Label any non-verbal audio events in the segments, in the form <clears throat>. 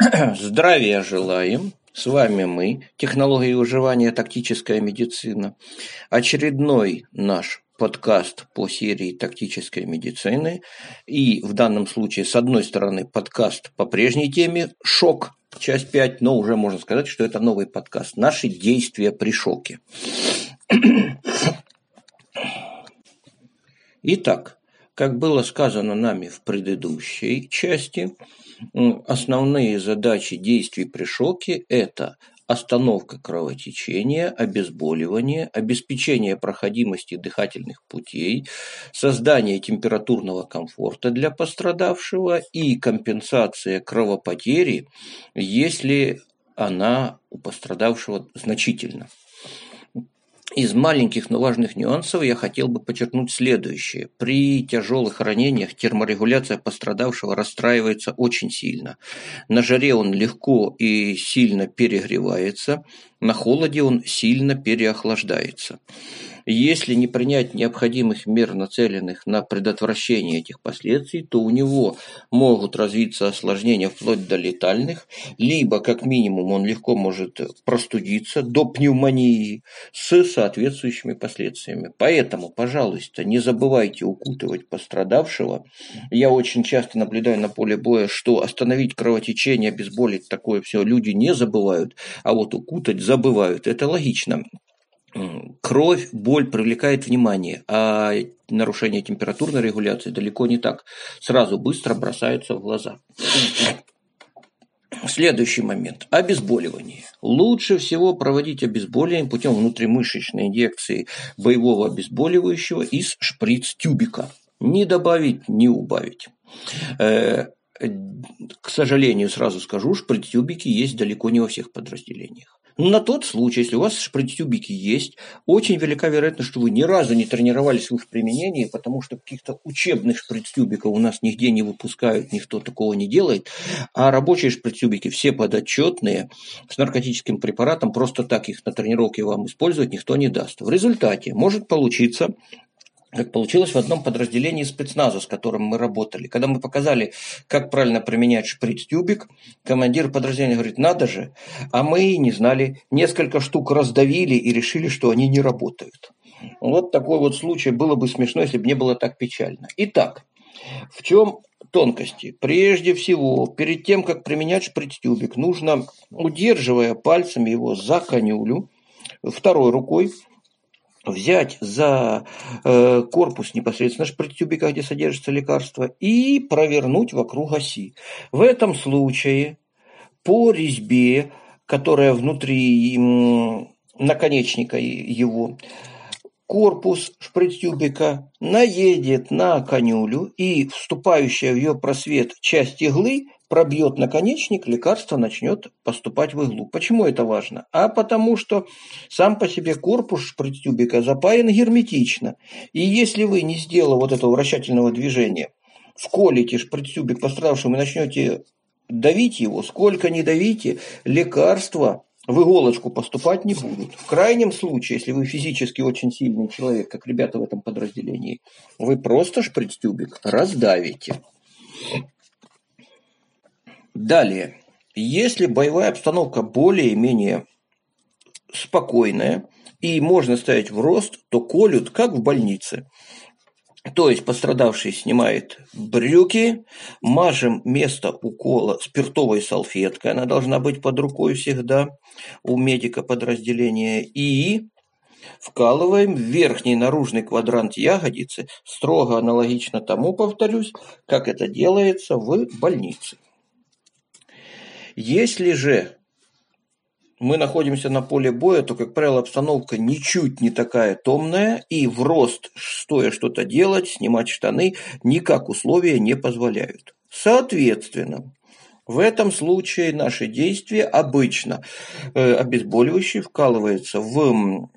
<clears throat> Здравия желаем! С вами мы, технологии выживания «Тактическая медицина». Очередной наш подкаст по серии «Тактической медицины». И в данном случае, с одной стороны, подкаст по прежней теме «Шок», часть 5, но уже можно сказать, что это новый подкаст. Наши действия при шоке. Итак, как было сказано нами в предыдущей части, основные задачи действий при шоке – это остановка кровотечения, обезболивание, обеспечение проходимости дыхательных путей, создание температурного комфорта для пострадавшего и компенсация кровопотери, если она у пострадавшего значительна. Из маленьких, но важных нюансов я хотел бы подчеркнуть следующее. При тяжелых ранениях терморегуляция пострадавшего расстраивается очень сильно. На жаре он легко и сильно перегревается, на холоде он сильно переохлаждается. Если не принять необходимых мер, нацеленных на предотвращение этих последствий, то у него могут развиться осложнения вплоть до летальных, либо, как минимум, он легко может простудиться до пневмонии с соответствующими последствиями. Поэтому, пожалуйста, не забывайте укутывать пострадавшего. Я очень часто наблюдаю на поле боя, что остановить кровотечение, обезболить такое все люди не забывают, а вот укутать забывают. Это логично кровь, боль привлекает внимание, а нарушение температурной регуляции далеко не так. Сразу быстро бросаются в глаза. Следующий момент. Обезболивание. Лучше всего проводить обезболивание путем внутримышечной инъекции боевого обезболивающего из шприц-тюбика. Не добавить, не убавить. Э, к сожалению, сразу скажу, шприц-тюбики есть далеко не во всех подразделениях. На тот случай, если у вас шприц-тюбики есть, очень велика вероятность, что вы ни разу не тренировались в их применении, потому что каких-то учебных шприц-тюбиков у нас нигде не выпускают, никто такого не делает. А рабочие шприц-тюбики все подотчетные, с наркотическим препаратом, просто так их на тренировке вам использовать никто не даст. В результате может получиться как получилось в одном подразделении спецназа, с которым мы работали. Когда мы показали, как правильно применять шприц-тюбик, командир подразделения говорит, надо же, а мы не знали, несколько штук раздавили и решили, что они не работают. Вот такой вот случай было бы смешно, если бы не было так печально. Итак, в чем тонкости? Прежде всего, перед тем, как применять шприц-тюбик, нужно, удерживая пальцами его за конюлю, второй рукой взять за э, корпус непосредственно шприц-тюбика, где содержится лекарство, и провернуть вокруг оси. В этом случае по резьбе, которая внутри наконечника его, корпус шприц-тюбика наедет на конюлю, и вступающая в ее просвет часть иглы пробьет наконечник, лекарство начнет поступать в иглу. Почему это важно? А потому что сам по себе корпус шприц-тюбика запаян герметично. И если вы, не сделав вот этого вращательного движения, вколите шприц-тюбик пострадавшему и начнете давить его, сколько не давите, лекарства в иголочку поступать не будут. В крайнем случае, если вы физически очень сильный человек, как ребята в этом подразделении, вы просто шприц-тюбик раздавите. Далее, если боевая обстановка более-менее спокойная и можно ставить в рост, то колют как в больнице. То есть пострадавший снимает брюки, мажем место укола спиртовой салфеткой, она должна быть под рукой всегда у медика подразделения, и вкалываем в верхний наружный квадрант ягодицы, строго аналогично тому, повторюсь, как это делается в больнице. Если же мы находимся на поле боя, то, как правило, обстановка ничуть не такая томная, и в рост, стоя что-то делать, снимать штаны, никак условия не позволяют. Соответственно, в этом случае наши действия обычно э, обезболивающий вкалывается в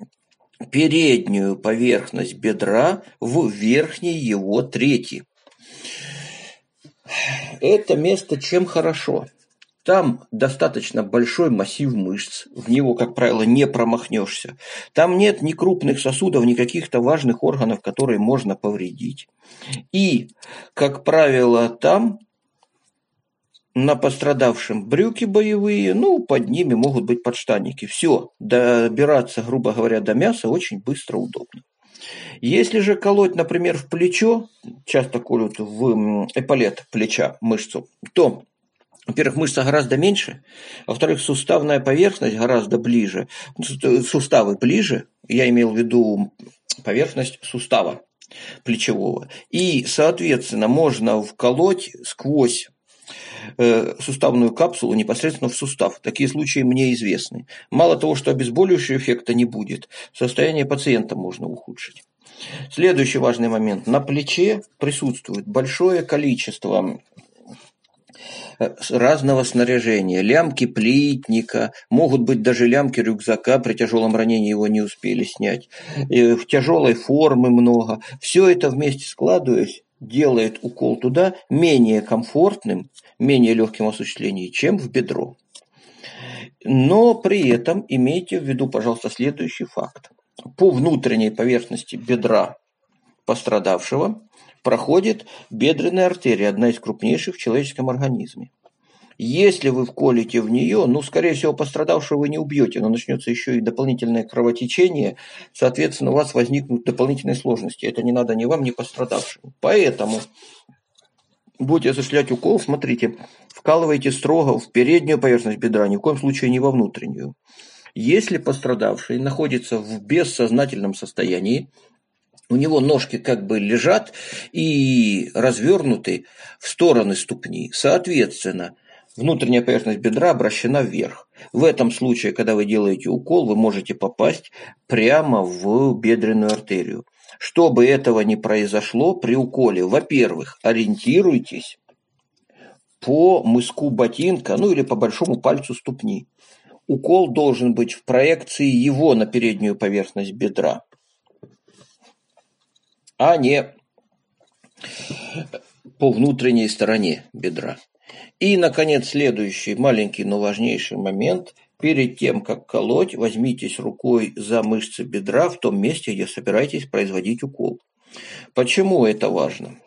переднюю поверхность бедра, в верхней его трети. Это место чем хорошо? Там достаточно большой массив мышц, в него, как правило, не промахнешься. Там нет ни крупных сосудов, ни каких-то важных органов, которые можно повредить. И, как правило, там на пострадавшем брюки боевые, ну, под ними могут быть подштанники. Все, добираться, грубо говоря, до мяса очень быстро, удобно. Если же колоть, например, в плечо, часто колют в эполет плеча, мышцу, то во-первых, мышца гораздо меньше, во-вторых, суставная поверхность гораздо ближе, суставы ближе, я имел в виду поверхность сустава плечевого. И, соответственно, можно вколоть сквозь э, суставную капсулу непосредственно в сустав. Такие случаи мне известны. Мало того, что обезболивающего эффекта не будет, состояние пациента можно ухудшить. Следующий важный момент. На плече присутствует большое количество разного снаряжения, лямки плитника, могут быть даже лямки рюкзака, при тяжелом ранении его не успели снять, и в тяжелой формы много. Все это вместе складываясь, делает укол туда менее комфортным, менее легким в осуществлении, чем в бедро. Но при этом имейте в виду, пожалуйста, следующий факт. По внутренней поверхности бедра пострадавшего проходит бедренная артерия, одна из крупнейших в человеческом организме. Если вы вколите в нее, ну, скорее всего, пострадавшего вы не убьете, но начнется еще и дополнительное кровотечение, соответственно, у вас возникнут дополнительные сложности. Это не надо ни вам, ни пострадавшим. Поэтому будете осуществлять укол, смотрите, вкалывайте строго в переднюю поверхность бедра, ни в коем случае не во внутреннюю. Если пострадавший находится в бессознательном состоянии, у него ножки как бы лежат и развернуты в стороны ступни. Соответственно, внутренняя поверхность бедра обращена вверх. В этом случае, когда вы делаете укол, вы можете попасть прямо в бедренную артерию. Чтобы этого не произошло при уколе, во-первых, ориентируйтесь по мыску ботинка, ну или по большому пальцу ступни. Укол должен быть в проекции его на переднюю поверхность бедра а не по внутренней стороне бедра. И, наконец, следующий маленький, но важнейший момент. Перед тем, как колоть, возьмитесь рукой за мышцы бедра в том месте, где собираетесь производить укол. Почему это важно?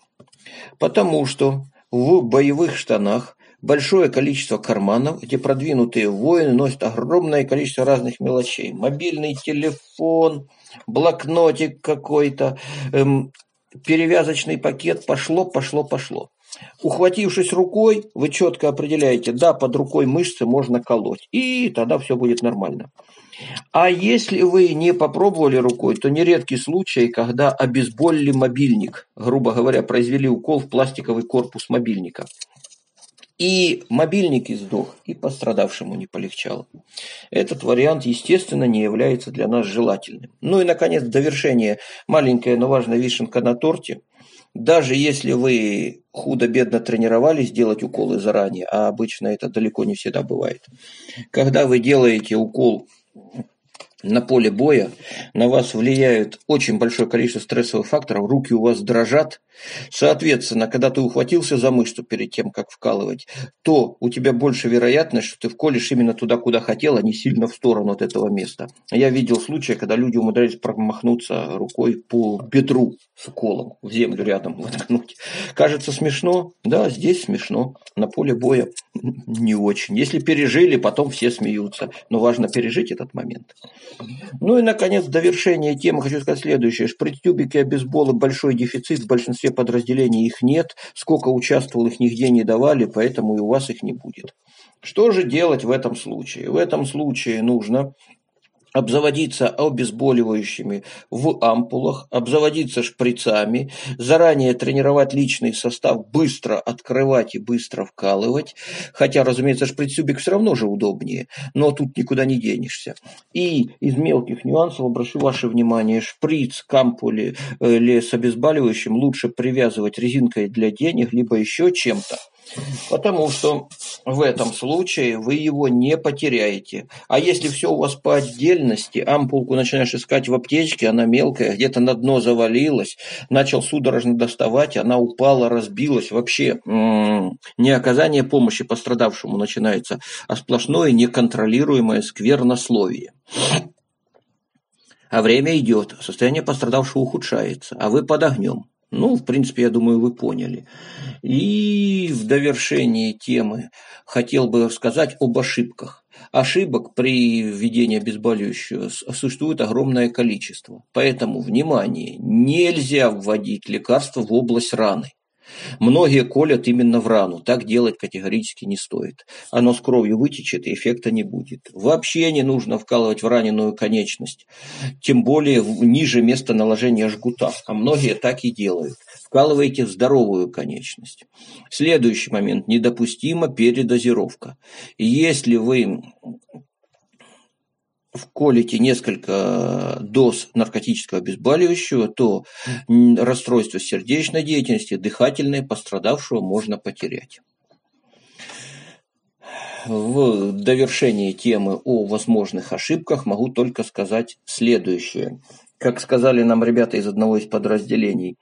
Потому что в боевых штанах большое количество карманов, где продвинутые воины носят огромное количество разных мелочей. Мобильный телефон, блокнотик какой-то, эм, перевязочный пакет, пошло, пошло, пошло. Ухватившись рукой, вы четко определяете, да, под рукой мышцы можно колоть, и тогда все будет нормально. А если вы не попробовали рукой, то нередкий случай, когда обезболили мобильник, грубо говоря, произвели укол в пластиковый корпус мобильника. И мобильник издох, и пострадавшему не полегчало. Этот вариант, естественно, не является для нас желательным. Ну и, наконец, в довершение маленькая, но важная вишенка на торте. Даже если вы худо-бедно тренировались делать уколы заранее, а обычно это далеко не всегда бывает, когда вы делаете укол на поле боя, на вас влияют очень большое количество стрессовых факторов, руки у вас дрожат. Соответственно, когда ты ухватился за мышцу перед тем, как вкалывать, то у тебя больше вероятность, что ты вколешь именно туда, куда хотел, а не сильно в сторону от этого места. Я видел случаи, когда люди умудрялись промахнуться рукой по бедру с уколом, в землю рядом воткнуть. Кажется смешно? Да, здесь смешно. На поле боя не очень. Если пережили, потом все смеются. Но важно пережить этот момент. Ну и, наконец, в довершение темы хочу сказать следующее. Шприц-тюбики, обезболы – большой дефицит, в большинстве подразделений их нет. Сколько участвовал, их нигде не давали, поэтому и у вас их не будет. Что же делать в этом случае? В этом случае нужно обзаводиться обезболивающими в ампулах, обзаводиться шприцами, заранее тренировать личный состав, быстро открывать и быстро вкалывать. Хотя, разумеется, шприц-тюбик все равно же удобнее, но тут никуда не денешься. И из мелких нюансов обращу ваше внимание, шприц к ампуле э, или с обезболивающим лучше привязывать резинкой для денег, либо еще чем-то. Потому что в этом случае вы его не потеряете. А если все у вас по отдельности, ампулку начинаешь искать в аптечке, она мелкая, где-то на дно завалилась, начал судорожно доставать, она упала, разбилась. Вообще не оказание помощи пострадавшему начинается, а сплошное неконтролируемое сквернословие. А время идет, состояние пострадавшего ухудшается, а вы под огнем. Ну, в принципе, я думаю, вы поняли. И в довершении темы хотел бы сказать об ошибках. Ошибок при введении обезболивающего существует огромное количество. Поэтому, внимание, нельзя вводить лекарства в область раны. Многие колят именно в рану. Так делать категорически не стоит. Оно с кровью вытечет и эффекта не будет. Вообще не нужно вкалывать в раненую конечность. Тем более ниже места наложения жгута. А многие так и делают. Вкалывайте в здоровую конечность. Следующий момент. Недопустима передозировка. Если вы вколите несколько доз наркотического обезболивающего, то расстройство сердечной деятельности, дыхательное пострадавшего можно потерять. В довершении темы о возможных ошибках могу только сказать следующее как сказали нам ребята из одного из подразделений,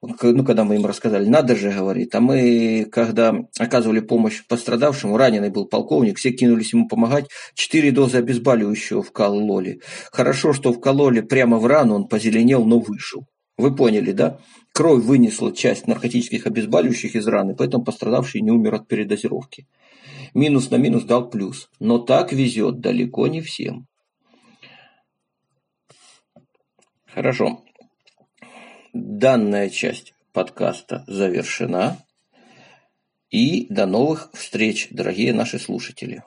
ну, когда мы им рассказали, надо же, говорит, а мы, когда оказывали помощь пострадавшему, раненый был полковник, все кинулись ему помогать, четыре дозы обезболивающего вкололи. Хорошо, что вкололи прямо в рану, он позеленел, но выжил. Вы поняли, да? Кровь вынесла часть наркотических обезболивающих из раны, поэтому пострадавший не умер от передозировки. Минус на минус дал плюс. Но так везет далеко не всем. Хорошо. Данная часть подкаста завершена. И до новых встреч, дорогие наши слушатели.